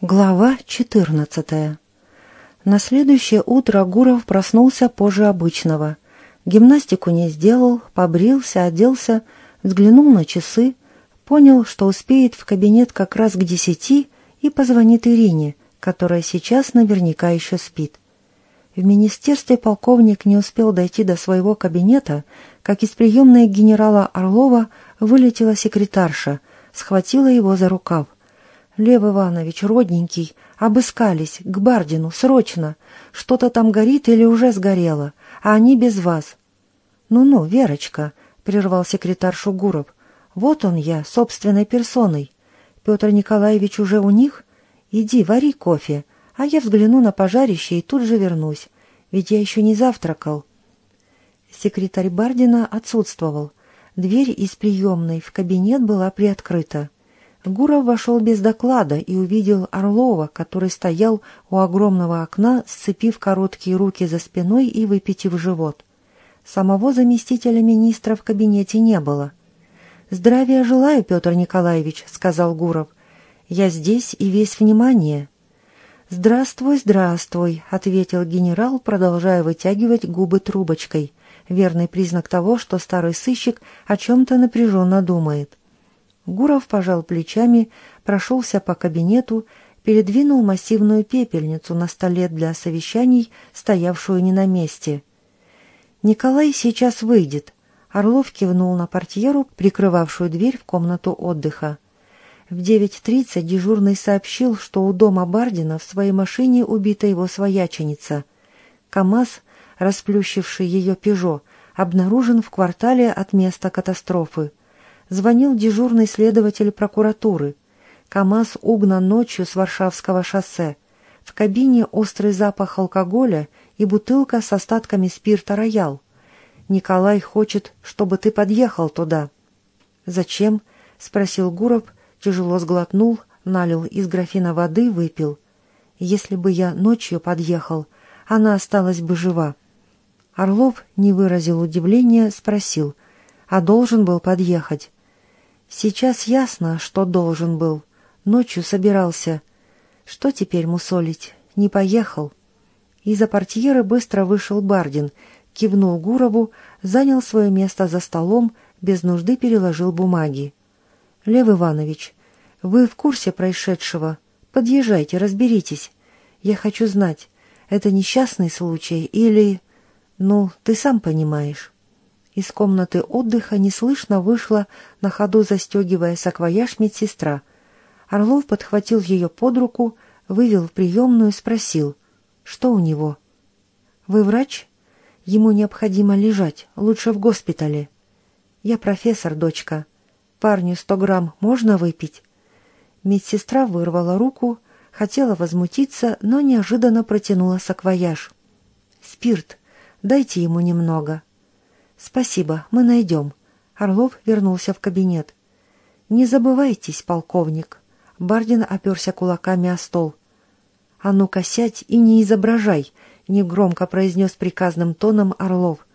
Глава 14. На следующее утро Гуров проснулся позже обычного. Гимнастику не сделал, побрился, оделся, взглянул на часы, понял, что успеет в кабинет как раз к десяти и позвонит Ирине, которая сейчас наверняка еще спит. В министерстве полковник не успел дойти до своего кабинета, как из приемной генерала Орлова вылетела секретарша, схватила его за рукав. Лев Иванович, родненький, обыскались, к Бардину, срочно. Что-то там горит или уже сгорело, а они без вас. Ну-ну, Верочка, — прервал секретарь Шугуров, — вот он я, собственной персоной. Петр Николаевич уже у них? Иди, вари кофе, а я взгляну на пожарище и тут же вернусь, ведь я еще не завтракал. Секретарь Бардина отсутствовал. Дверь из приемной в кабинет была приоткрыта. Гуров вошел без доклада и увидел Орлова, который стоял у огромного окна, сцепив короткие руки за спиной и выпитив живот. Самого заместителя министра в кабинете не было. «Здравия желаю, Петр Николаевич», — сказал Гуров. «Я здесь и весь внимание». «Здравствуй, здравствуй», — ответил генерал, продолжая вытягивать губы трубочкой. Верный признак того, что старый сыщик о чем-то напряженно думает. Гуров пожал плечами, прошелся по кабинету, передвинул массивную пепельницу на столе для совещаний, стоявшую не на месте. «Николай сейчас выйдет», — Орлов кивнул на портьеру, прикрывавшую дверь в комнату отдыха. В 9.30 дежурный сообщил, что у дома Бардина в своей машине убита его свояченица. КамАЗ, расплющивший ее «Пежо», обнаружен в квартале от места катастрофы звонил дежурный следователь прокуратуры. КамАЗ угнан ночью с Варшавского шоссе. В кабине острый запах алкоголя и бутылка с остатками спирта «Роял». Николай хочет, чтобы ты подъехал туда. «Зачем?» — спросил Гуров, тяжело сглотнул, налил из графина воды, выпил. «Если бы я ночью подъехал, она осталась бы жива». Орлов не выразил удивления, спросил, а должен был подъехать. Сейчас ясно, что должен был. Ночью собирался. Что теперь мусолить? Не поехал. Из-за портьеры быстро вышел Бардин, кивнул Гурову, занял свое место за столом, без нужды переложил бумаги. «Лев Иванович, вы в курсе происшедшего? Подъезжайте, разберитесь. Я хочу знать, это несчастный случай или... Ну, ты сам понимаешь». Из комнаты отдыха неслышно вышла, на ходу застегивая саквояж медсестра. Орлов подхватил ее под руку, вывел в приемную, спросил, что у него. «Вы врач? Ему необходимо лежать, лучше в госпитале». «Я профессор, дочка. Парню сто грамм можно выпить?» Медсестра вырвала руку, хотела возмутиться, но неожиданно протянула саквояж. «Спирт. Дайте ему немного». «Спасибо, мы найдем». Орлов вернулся в кабинет. «Не забывайтесь, полковник». Бардин оперся кулаками о стол. «А ну-ка сядь и не изображай», — негромко произнес приказным тоном Орлов.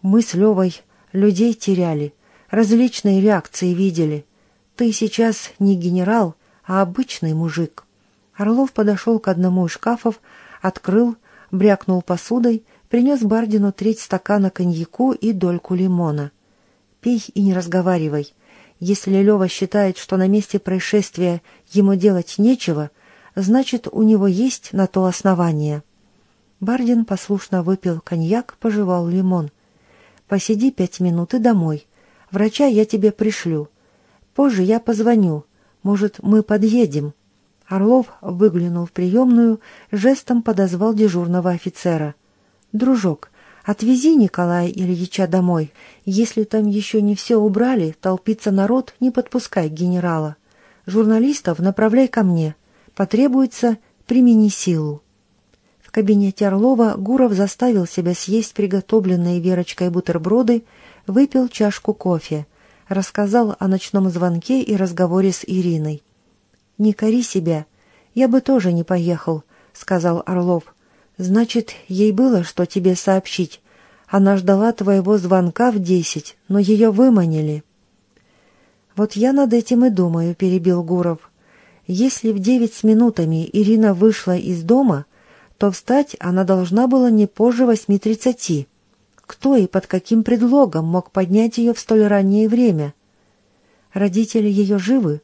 «Мы с Левой людей теряли, различные реакции видели. Ты сейчас не генерал, а обычный мужик». Орлов подошел к одному из шкафов, открыл, брякнул посудой, принес Бардину треть стакана коньяку и дольку лимона. «Пей и не разговаривай. Если Лева считает, что на месте происшествия ему делать нечего, значит, у него есть на то основание». Бардин послушно выпил коньяк, пожевал лимон. «Посиди пять минут и домой. Врача я тебе пришлю. Позже я позвоню. Может, мы подъедем». Орлов выглянул в приемную, жестом подозвал дежурного офицера — «Дружок, отвези Николая Ильича домой. Если там еще не все убрали, толпится народ, не подпускай генерала. Журналистов направляй ко мне. Потребуется, примени силу». В кабинете Орлова Гуров заставил себя съесть приготовленные Верочкой бутерброды, выпил чашку кофе, рассказал о ночном звонке и разговоре с Ириной. «Не кори себя. Я бы тоже не поехал», — сказал Орлов. Значит, ей было что тебе сообщить. Она ждала твоего звонка в десять, но ее выманили. Вот я над этим и думаю, перебил Гуров. Если в девять с минутами Ирина вышла из дома, то встать она должна была не позже восьми тридцати. Кто и под каким предлогом мог поднять ее в столь раннее время? Родители ее живы?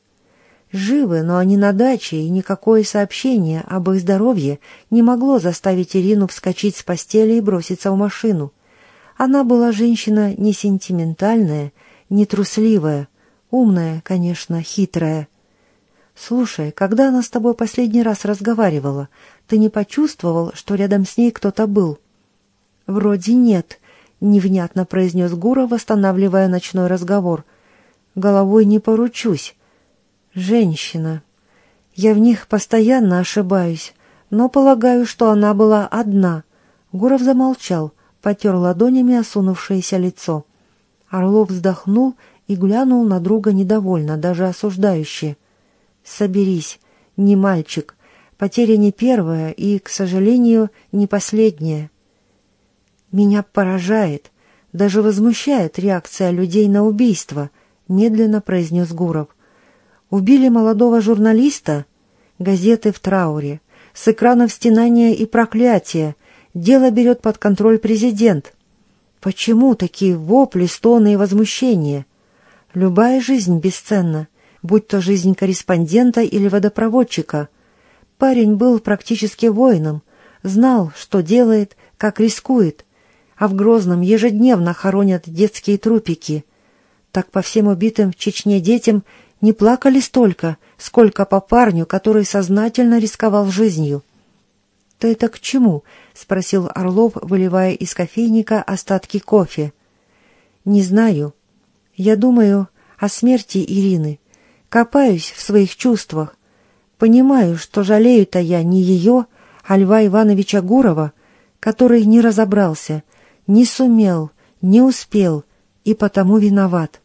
Живы, но они на даче, и никакое сообщение об их здоровье не могло заставить Ирину вскочить с постели и броситься в машину. Она была женщина не сентиментальная, не трусливая, умная, конечно, хитрая. «Слушай, когда она с тобой последний раз разговаривала, ты не почувствовал, что рядом с ней кто-то был?» «Вроде нет», — невнятно произнес Гура, восстанавливая ночной разговор. «Головой не поручусь. Женщина. Я в них постоянно ошибаюсь, но полагаю, что она была одна». Гуров замолчал, потер ладонями осунувшееся лицо. Орлов вздохнул и глянул на друга недовольно, даже осуждающе. «Соберись, не мальчик. Потеря не первая и, к сожалению, не последняя». «Меня поражает, даже возмущает реакция людей на убийство», — медленно произнес Гуров. «Убили молодого журналиста? Газеты в трауре. С экранов стенания и проклятия. Дело берет под контроль президент. Почему такие вопли, стоны и возмущения? Любая жизнь бесценна, будь то жизнь корреспондента или водопроводчика. Парень был практически воином, знал, что делает, как рискует, а в Грозном ежедневно хоронят детские трупики. Так по всем убитым в Чечне детям не плакали столько, сколько по парню, который сознательно рисковал жизнью. «Ты это к чему?» — спросил Орлов, выливая из кофейника остатки кофе. «Не знаю. Я думаю о смерти Ирины. Копаюсь в своих чувствах. Понимаю, что жалею-то я не ее, а Льва Ивановича Гурова, который не разобрался, не сумел, не успел и потому виноват.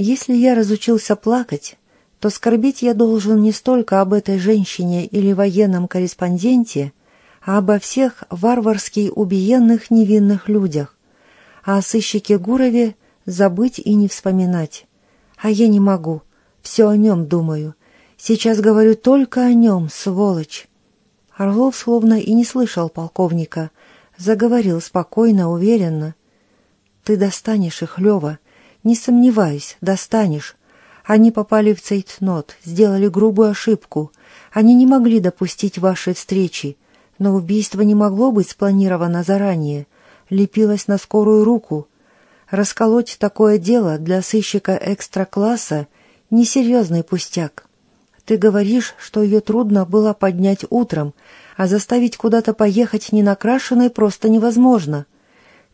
Если я разучился плакать, то скорбить я должен не столько об этой женщине или военном корреспонденте, а обо всех варварски убиенных невинных людях, а о сыщике Гурове забыть и не вспоминать. А я не могу, все о нем думаю. Сейчас говорю только о нем, сволочь. Орлов словно и не слышал полковника, Заговорил спокойно, уверенно. «Ты достанешь их, Лева. Не сомневаюсь, достанешь. Они попали в цейтнот, сделали грубую ошибку. Они не могли допустить вашей встречи. Но убийство не могло быть спланировано заранее. Лепилось на скорую руку. Расколоть такое дело для сыщика экстра-класса — несерьезный пустяк. Ты говоришь, что ее трудно было поднять утром, а заставить куда-то поехать ненакрашенной просто невозможно.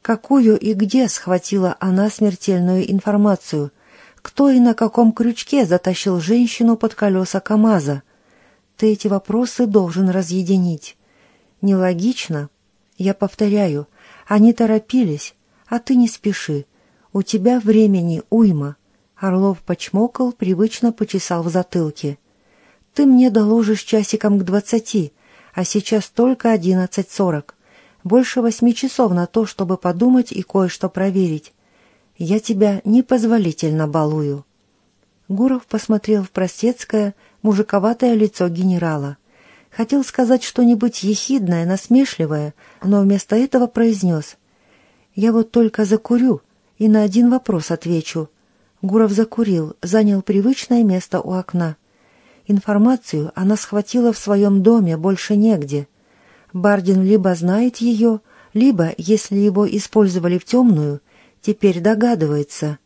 Какую и где схватила она смертельную информацию? Кто и на каком крючке затащил женщину под колеса КамАЗа? Ты эти вопросы должен разъединить. Нелогично? Я повторяю, они торопились, а ты не спеши. У тебя времени уйма. Орлов почмокал, привычно почесал в затылке. Ты мне доложишь часиком к двадцати, а сейчас только одиннадцать сорок. Больше восьми часов на то, чтобы подумать и кое-что проверить. Я тебя непозволительно балую». Гуров посмотрел в простецкое, мужиковатое лицо генерала. Хотел сказать что-нибудь ехидное, насмешливое, но вместо этого произнес. «Я вот только закурю и на один вопрос отвечу». Гуров закурил, занял привычное место у окна. Информацию она схватила в своем доме, больше негде. Бардин либо знает ее, либо, если его использовали в темную, теперь догадывается.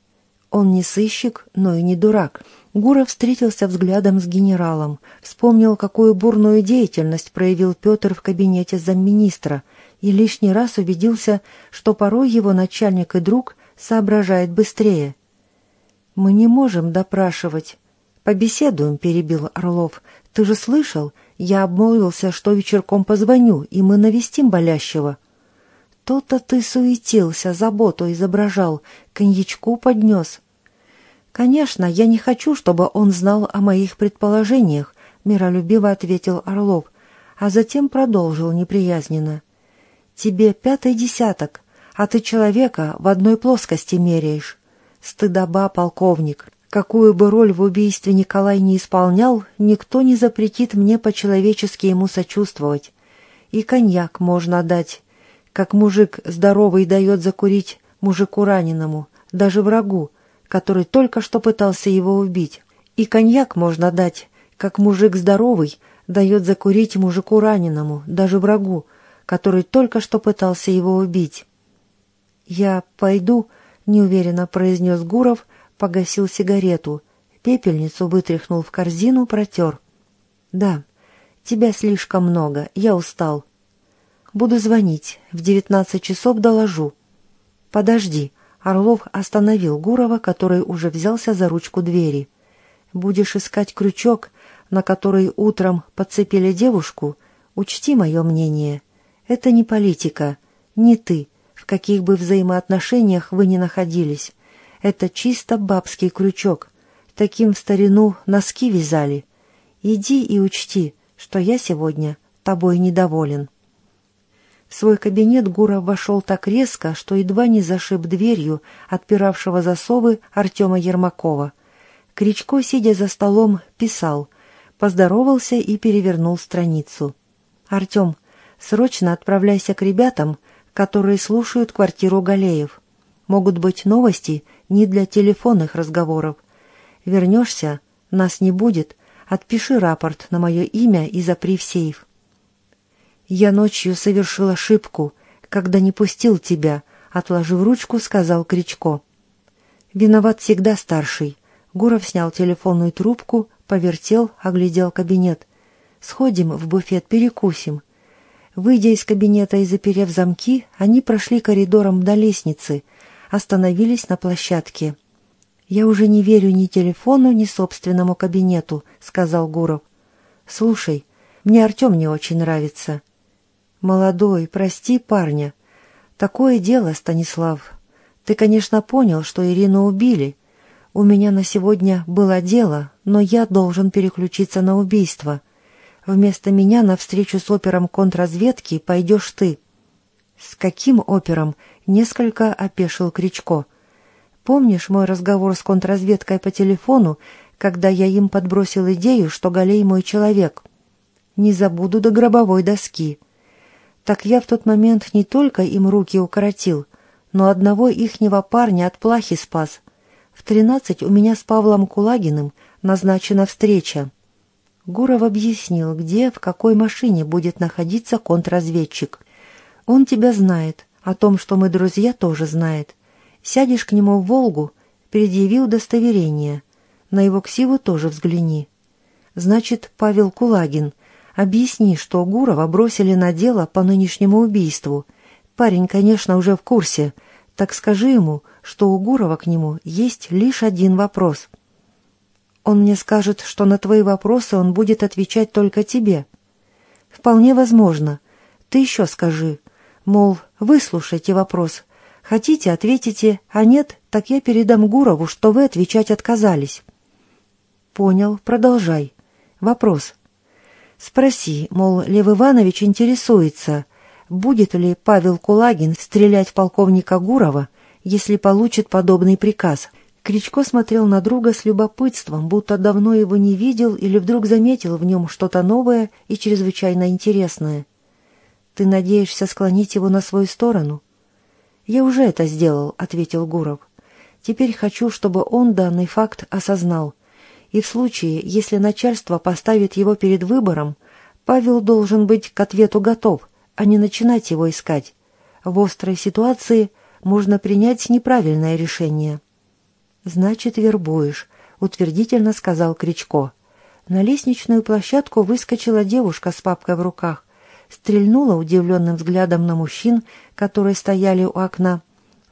Он не сыщик, но и не дурак. Гуров встретился взглядом с генералом, вспомнил, какую бурную деятельность проявил Петр в кабинете замминистра, и лишний раз убедился, что порой его начальник и друг соображает быстрее. «Мы не можем допрашивать», «Побеседуем», — перебил Орлов. «Ты же слышал? Я обмолвился, что вечерком позвоню, и мы навестим болящего». «То-то ты суетился, заботу изображал, коньячку поднес». «Конечно, я не хочу, чтобы он знал о моих предположениях», — миролюбиво ответил Орлов, а затем продолжил неприязненно. «Тебе пятый десяток, а ты человека в одной плоскости меряешь. Стыдоба, полковник. Какую бы роль в убийстве Николай не исполнял, никто не запретит мне по-человечески ему сочувствовать. И коньяк можно дать, как мужик здоровый дает закурить мужику раненому, даже врагу, который только что пытался его убить. И коньяк можно дать, как мужик здоровый дает закурить мужику раненому, даже врагу, который только что пытался его убить. «Я пойду», — неуверенно произнес Гуров, погасил сигарету, пепельницу вытряхнул в корзину, протер. «Да, тебя слишком много, я устал. Буду звонить, в девятнадцать часов доложу». «Подожди», — Орлов остановил Гурова, который уже взялся за ручку двери. «Будешь искать крючок, на который утром подцепили девушку, учти мое мнение. Это не политика, не ты, в каких бы взаимоотношениях вы ни находились. Это чисто бабский крючок. Таким в старину носки вязали. Иди и учти, что я сегодня тобой недоволен». В свой кабинет Гуров вошел так резко, что едва не зашиб дверью отпиравшего засовы Артема Ермакова. Кричко, сидя за столом, писал, поздоровался и перевернул страницу. «Артем, срочно отправляйся к ребятам, которые слушают квартиру Галеев. Могут быть новости не для телефонных разговоров. Вернешься, нас не будет, отпиши рапорт на мое имя и запри в сейф. «Я ночью совершил ошибку, когда не пустил тебя», — отложив ручку, сказал Кричко. «Виноват всегда старший». Гуров снял телефонную трубку, повертел, оглядел кабинет. «Сходим в буфет, перекусим». Выйдя из кабинета и заперев замки, они прошли коридором до лестницы, остановились на площадке. «Я уже не верю ни телефону, ни собственному кабинету», — сказал Гуров. «Слушай, мне Артем не очень нравится. «Молодой, прости парня. Такое дело, Станислав. Ты, конечно, понял, что Ирину убили. У меня на сегодня было дело, но я должен переключиться на убийство. Вместо меня на встречу с опером контрразведки пойдешь ты». «С каким опером?» — несколько опешил Кричко. «Помнишь мой разговор с контрразведкой по телефону, когда я им подбросил идею, что Галей мой человек?» «Не забуду до гробовой доски» так я в тот момент не только им руки укоротил, но одного ихнего парня от плахи спас. В тринадцать у меня с Павлом Кулагиным назначена встреча. Гуров объяснил, где, в какой машине будет находиться контрразведчик. Он тебя знает, о том, что мы друзья, тоже знает. Сядешь к нему в «Волгу», предъяви удостоверение. На его ксиву тоже взгляни. Значит, Павел Кулагин — Объясни, что Гурова бросили на дело по нынешнему убийству. Парень, конечно, уже в курсе. Так скажи ему, что у Гурова к нему есть лишь один вопрос. Он мне скажет, что на твои вопросы он будет отвечать только тебе. Вполне возможно. Ты еще скажи. Мол, выслушайте вопрос. Хотите, ответите, а нет, так я передам Гурову, что вы отвечать отказались. Понял, продолжай. Вопрос. Спроси, мол, Лев Иванович интересуется, будет ли Павел Кулагин стрелять в полковника Гурова, если получит подобный приказ. Кричко смотрел на друга с любопытством, будто давно его не видел или вдруг заметил в нем что-то новое и чрезвычайно интересное. «Ты надеешься склонить его на свою сторону?» «Я уже это сделал», — ответил Гуров. «Теперь хочу, чтобы он данный факт осознал и в случае, если начальство поставит его перед выбором, Павел должен быть к ответу готов, а не начинать его искать. В острой ситуации можно принять неправильное решение. «Значит, вербуешь», — утвердительно сказал Кричко. На лестничную площадку выскочила девушка с папкой в руках, стрельнула удивленным взглядом на мужчин, которые стояли у окна,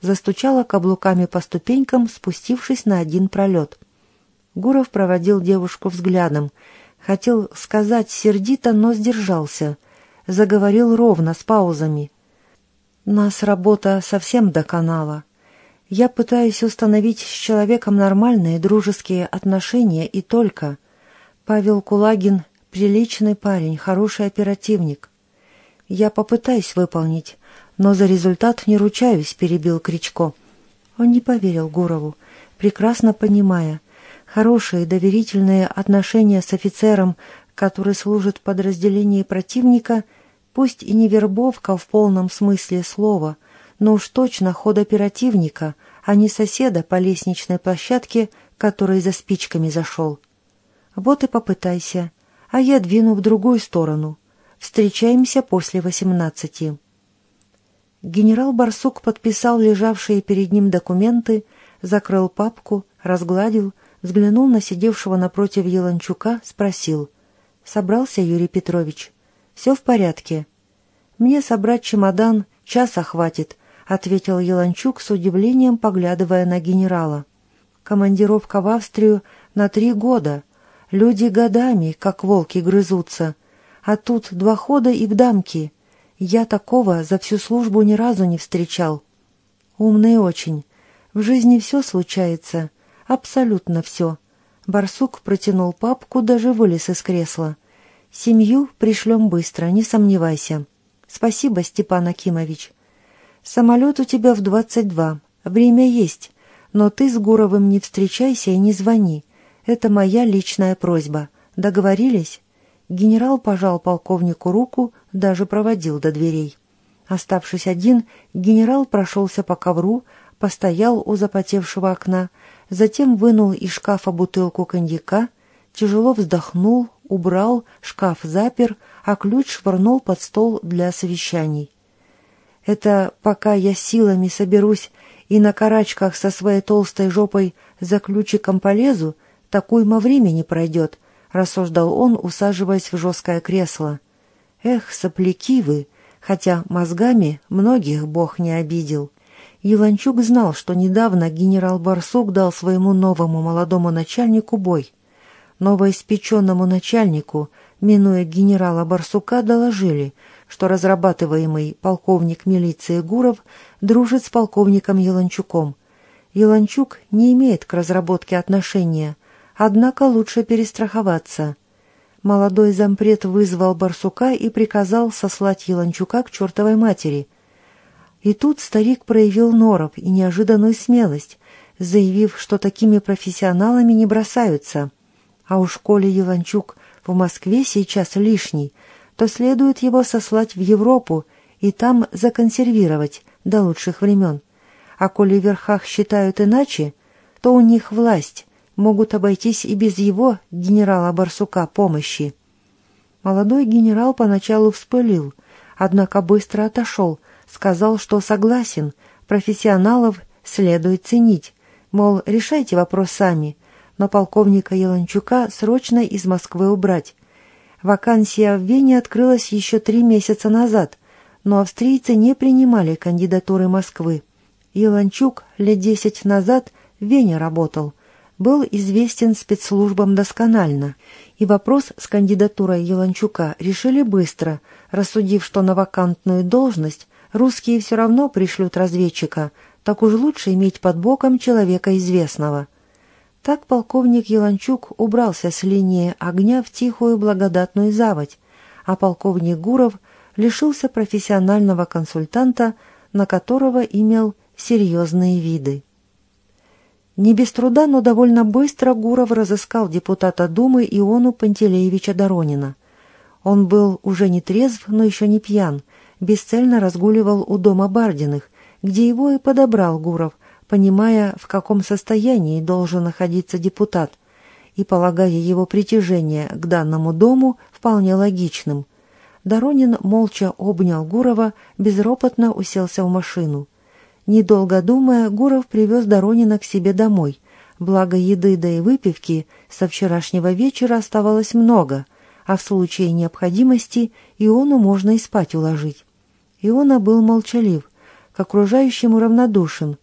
застучала каблуками по ступенькам, спустившись на один пролет. Гуров проводил девушку взглядом. Хотел сказать сердито, но сдержался. Заговорил ровно, с паузами. «Нас работа совсем до канала. Я пытаюсь установить с человеком нормальные дружеские отношения и только. Павел Кулагин — приличный парень, хороший оперативник. Я попытаюсь выполнить, но за результат не ручаюсь», — перебил Кричко. Он не поверил Гурову, прекрасно понимая — Хорошие доверительные отношения с офицером, который служит в подразделении противника, пусть и не вербовка в полном смысле слова, но уж точно ход оперативника, а не соседа по лестничной площадке, который за спичками зашел. Вот и попытайся, а я двину в другую сторону. Встречаемся после восемнадцати. Генерал Барсук подписал лежавшие перед ним документы, закрыл папку, разгладил, взглянул на сидевшего напротив Еланчука, спросил. «Собрался, Юрий Петрович? Все в порядке?» «Мне собрать чемодан, часа хватит», — ответил Еланчук с удивлением, поглядывая на генерала. «Командировка в Австрию на три года. Люди годами, как волки, грызутся. А тут два хода и в дамки. Я такого за всю службу ни разу не встречал. Умный очень. В жизни все случается. Абсолютно все. Барсук протянул папку, даже вылез из кресла. Семью пришлем быстро, не сомневайся. Спасибо, Степан Акимович. Самолет у тебя в двадцать два. Время есть. Но ты с Гуровым не встречайся и не звони. Это моя личная просьба. Договорились? Генерал пожал полковнику руку, даже проводил до дверей. Оставшись один, генерал прошелся по ковру, постоял у запотевшего окна, затем вынул из шкафа бутылку коньяка, тяжело вздохнул, убрал, шкаф запер, а ключ швырнул под стол для совещаний. «Это пока я силами соберусь и на карачках со своей толстой жопой за ключиком полезу, такуйма времени пройдет», — рассуждал он, усаживаясь в жесткое кресло. «Эх, сопляки вы!» хотя мозгами многих Бог не обидел. Иванчук знал, что недавно генерал Барсук дал своему новому молодому начальнику бой. Новоиспеченному начальнику, минуя генерала Барсука, доложили, что разрабатываемый полковник милиции Гуров дружит с полковником Еланчуком. Еланчук не имеет к разработке отношения, однако лучше перестраховаться. Молодой зампред вызвал Барсука и приказал сослать Еланчука к чертовой матери – и тут старик проявил норов и неожиданную смелость, заявив, что такими профессионалами не бросаются. А уж коли Еланчук в Москве сейчас лишний, то следует его сослать в Европу и там законсервировать до лучших времен. А коли в верхах считают иначе, то у них власть, могут обойтись и без его, генерала Барсука, помощи. Молодой генерал поначалу вспылил, однако быстро отошел, сказал, что согласен, профессионалов следует ценить, мол, решайте вопрос сами, но полковника Еланчука срочно из Москвы убрать. Вакансия в Вене открылась еще три месяца назад, но австрийцы не принимали кандидатуры Москвы. Еланчук лет десять назад в Вене работал, был известен спецслужбам досконально, и вопрос с кандидатурой Еланчука решили быстро, рассудив, что на вакантную должность Русские все равно пришлют разведчика, так уж лучше иметь под боком человека известного. Так полковник Еланчук убрался с линии огня в тихую благодатную заводь, а полковник Гуров лишился профессионального консультанта, на которого имел серьезные виды. Не без труда, но довольно быстро Гуров разыскал депутата Думы Иону Пантелеевича Доронина. Он был уже не трезв, но еще не пьян, бесцельно разгуливал у дома Бардиных, где его и подобрал Гуров, понимая, в каком состоянии должен находиться депутат, и полагая его притяжение к данному дому вполне логичным. Доронин молча обнял Гурова, безропотно уселся в машину. Недолго думая, Гуров привез Доронина к себе домой. Благо еды да и выпивки со вчерашнего вечера оставалось много, а в случае необходимости Иону можно и спать уложить. Иона был молчалив, к окружающему равнодушен.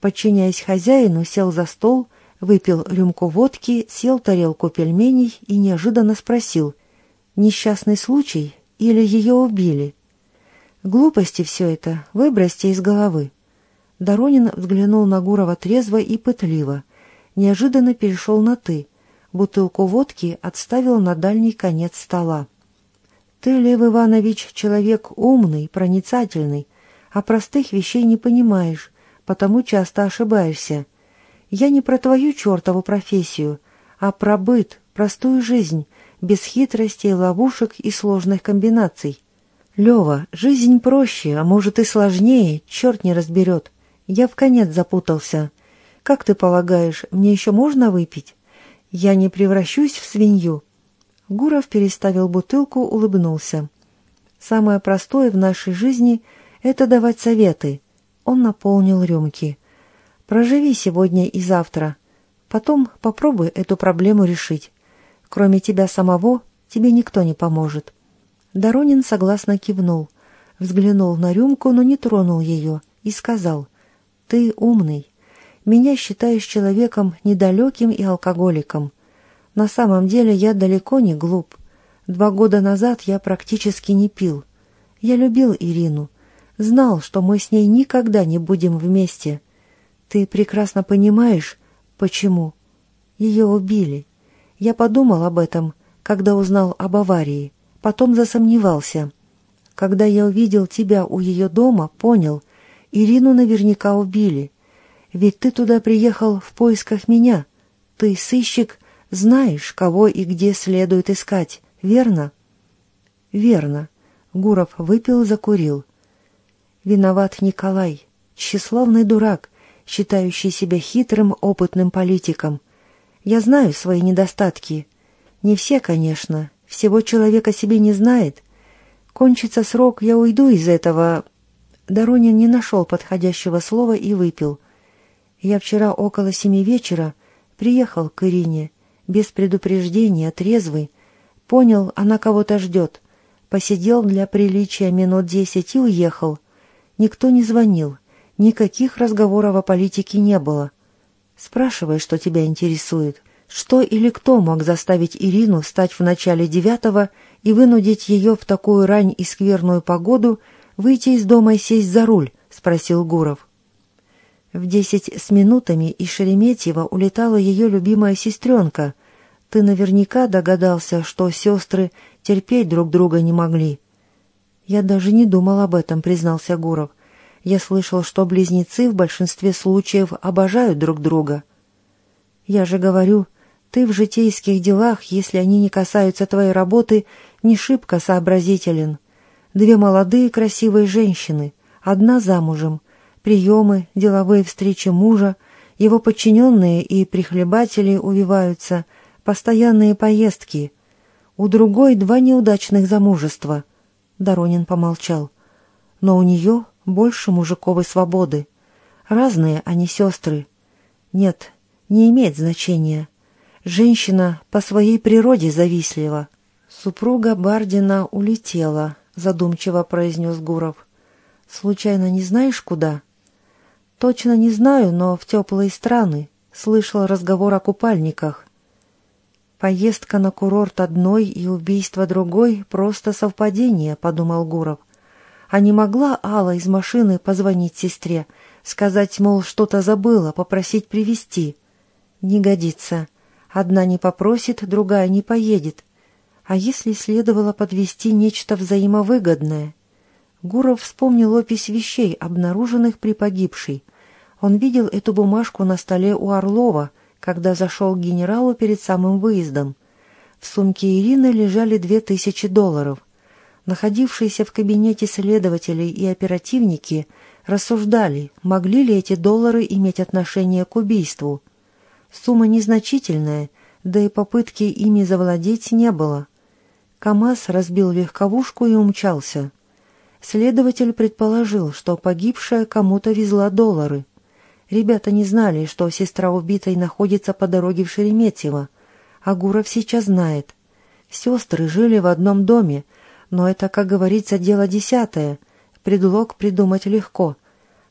Подчиняясь хозяину, сел за стол, выпил рюмку водки, съел тарелку пельменей и неожиданно спросил, «Несчастный случай или ее убили?» «Глупости все это, выбросьте из головы». Доронин взглянул на Гурова трезво и пытливо. Неожиданно перешел на «ты». Бутылку водки отставил на дальний конец стола. Ты, Лев Иванович, человек умный, проницательный, а простых вещей не понимаешь, потому часто ошибаешься. Я не про твою чертову профессию, а про быт, простую жизнь, без хитростей, ловушек и сложных комбинаций. Лева, жизнь проще, а может и сложнее, черт не разберет. Я в конец запутался. Как ты полагаешь, мне еще можно выпить? Я не превращусь в свинью?» Гуров переставил бутылку, улыбнулся. «Самое простое в нашей жизни — это давать советы». Он наполнил рюмки. «Проживи сегодня и завтра. Потом попробуй эту проблему решить. Кроме тебя самого, тебе никто не поможет». Доронин согласно кивнул, взглянул на рюмку, но не тронул ее, и сказал, «Ты умный. Меня считаешь человеком недалеким и алкоголиком. На самом деле я далеко не глуп. Два года назад я практически не пил. Я любил Ирину. Знал, что мы с ней никогда не будем вместе. Ты прекрасно понимаешь, почему. Ее убили. Я подумал об этом, когда узнал об аварии. Потом засомневался. Когда я увидел тебя у ее дома, понял, Ирину наверняка убили. Ведь ты туда приехал в поисках меня. Ты, сыщик, знаешь, кого и где следует искать, верно? Верно. Гуров выпил, закурил. Виноват Николай, тщеславный дурак, считающий себя хитрым, опытным политиком. Я знаю свои недостатки. Не все, конечно. Всего человек о себе не знает. Кончится срок, я уйду из этого... Доронин не нашел подходящего слова и выпил. Я вчера около семи вечера приехал к Ирине, без предупреждения, трезвый. Понял, она кого-то ждет. Посидел для приличия минут десять и уехал. Никто не звонил. Никаких разговоров о политике не было. Спрашивай, что тебя интересует. Что или кто мог заставить Ирину стать в начале девятого и вынудить ее в такую рань и скверную погоду выйти из дома и сесть за руль? — спросил Гуров. В десять с минутами из Шереметьева улетала ее любимая сестренка. Ты наверняка догадался, что сестры терпеть друг друга не могли. Я даже не думал об этом, признался Гуров. Я слышал, что близнецы в большинстве случаев обожают друг друга. Я же говорю, ты в житейских делах, если они не касаются твоей работы, не шибко сообразителен. Две молодые красивые женщины, одна замужем — приемы, деловые встречи мужа, его подчиненные и прихлебатели увиваются, постоянные поездки. У другой два неудачных замужества. Доронин помолчал. Но у нее больше мужиковой свободы. Разные они сестры. Нет, не имеет значения. Женщина по своей природе завистлива. Супруга Бардина улетела, задумчиво произнес Гуров. Случайно не знаешь, куда? Точно не знаю, но в теплые страны. Слышал разговор о купальниках. Поездка на курорт одной и убийство другой — просто совпадение, — подумал Гуров. А не могла Алла из машины позвонить сестре, сказать, мол, что-то забыла, попросить привезти? Не годится. Одна не попросит, другая не поедет. А если следовало подвести нечто взаимовыгодное? Гуров вспомнил опись вещей, обнаруженных при погибшей. Он видел эту бумажку на столе у Орлова, когда зашел к генералу перед самым выездом. В сумке Ирины лежали две тысячи долларов. Находившиеся в кабинете следователи и оперативники рассуждали, могли ли эти доллары иметь отношение к убийству. Сумма незначительная, да и попытки ими завладеть не было. КамАЗ разбил легковушку и умчался. Следователь предположил, что погибшая кому-то везла доллары. Ребята не знали, что сестра убитой находится по дороге в Шереметьево, а Гуров сейчас знает. Сестры жили в одном доме, но это, как говорится, дело десятое. Предлог придумать легко.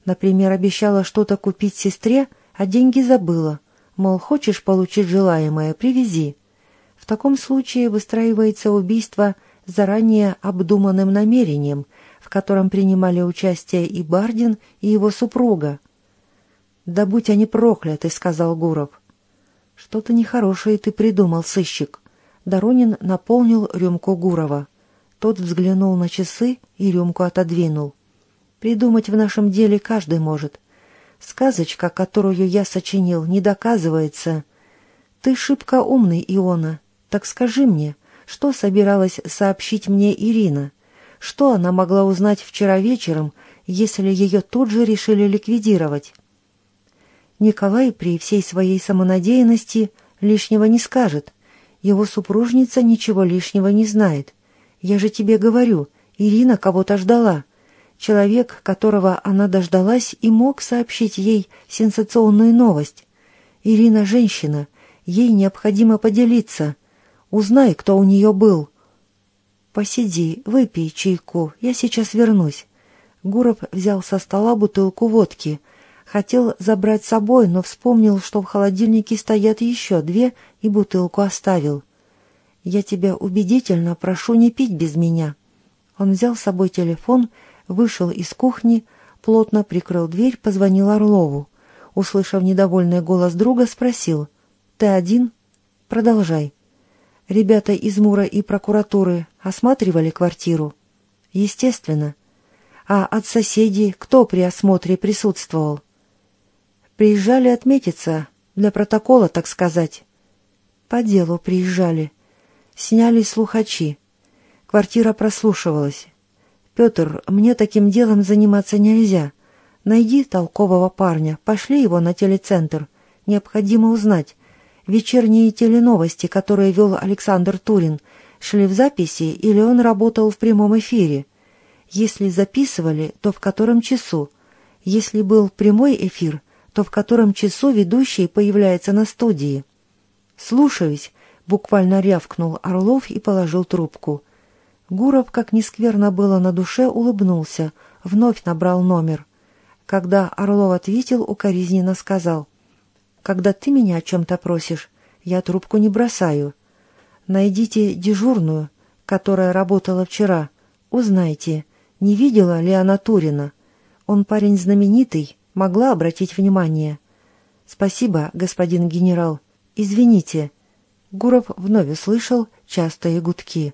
Например, обещала что-то купить сестре, а деньги забыла. Мол, хочешь получить желаемое, привези. В таком случае выстраивается убийство заранее обдуманным намерением – в котором принимали участие и Бардин, и его супруга. «Да будь они прокляты», — сказал Гуров. «Что-то нехорошее ты придумал, сыщик». Доронин наполнил рюмку Гурова. Тот взглянул на часы и рюмку отодвинул. «Придумать в нашем деле каждый может. Сказочка, которую я сочинил, не доказывается. Ты шибко умный, Иона. Так скажи мне, что собиралась сообщить мне Ирина? Что она могла узнать вчера вечером, если ее тут же решили ликвидировать? Николай при всей своей самонадеянности лишнего не скажет. Его супружница ничего лишнего не знает. Я же тебе говорю, Ирина кого-то ждала. Человек, которого она дождалась, и мог сообщить ей сенсационную новость. Ирина женщина, ей необходимо поделиться. Узнай, кто у нее был. Посиди, выпей чайку, я сейчас вернусь. Гуров взял со стола бутылку водки. Хотел забрать с собой, но вспомнил, что в холодильнике стоят еще две, и бутылку оставил. «Я тебя убедительно прошу не пить без меня». Он взял с собой телефон вышел из кухни, плотно прикрыл дверь, позвонил Орлову. Услышав недовольный голос друга, спросил «Ты один?» «Продолжай». «Ребята из Мура и прокуратуры осматривали квартиру?» «Естественно». «А от соседей кто при осмотре присутствовал?» «Приезжали отметиться, для протокола, так сказать». «По делу приезжали. Сняли слухачи. Квартира прослушивалась. «Петр, мне таким делом заниматься нельзя. Найди толкового парня, пошли его на телецентр. Необходимо узнать. Вечерние теленовости, которые вел Александр Турин, шли в записи или он работал в прямом эфире? Если записывали, то в котором часу? Если был прямой эфир, то в котором часу ведущий появляется на студии?» «Слушаюсь», — буквально рявкнул Орлов и положил трубку. Гуров, как ни скверно было на душе, улыбнулся, вновь набрал номер. Когда Орлов ответил, укоризненно сказал, «Когда ты меня о чем-то просишь, я трубку не бросаю. Найдите дежурную, которая работала вчера. Узнайте, не видела ли она Турина. Он парень знаменитый, могла обратить внимание». «Спасибо, господин генерал. Извините». Гуров вновь услышал частые гудки.